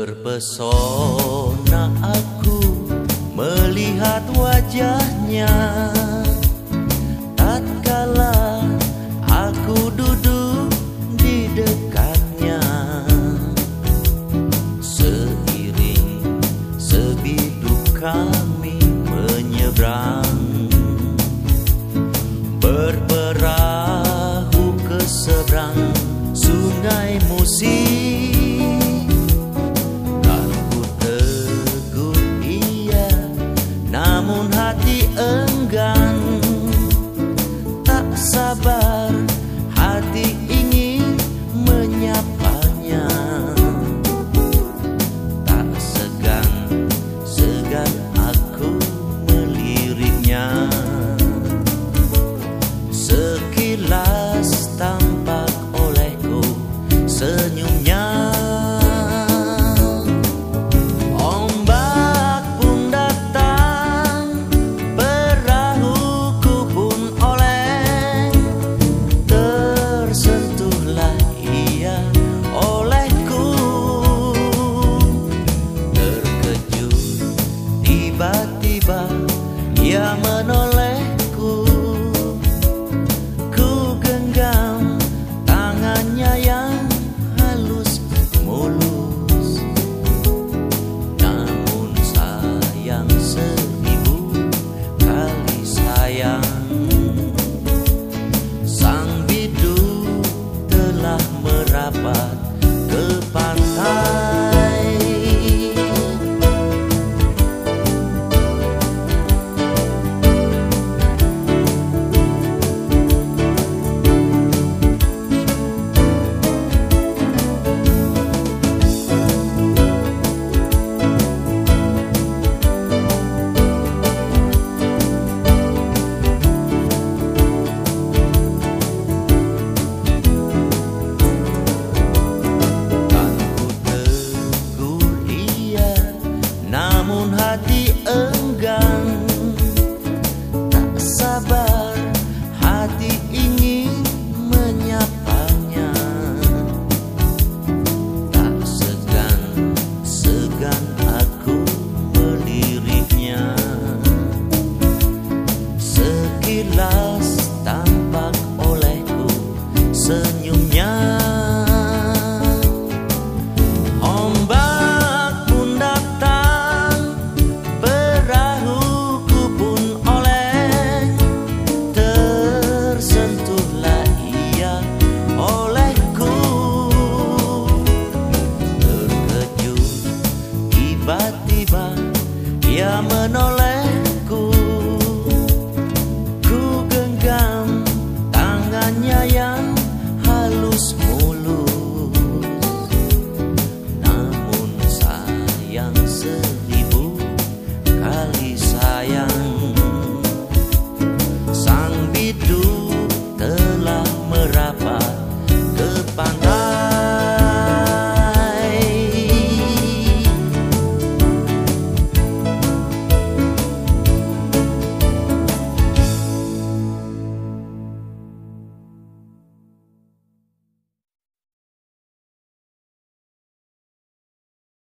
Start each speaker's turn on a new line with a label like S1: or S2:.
S1: Terpesona aku melihat wajahnya. Tatkala aku duduk di dekatnya Seiring sebiduk kami menyeberang. Ber sabar tiba-tiba ia menolehku. Ku genggam tangannya yang halus mulus. Namun sayang seribu kali sayang Sang bidu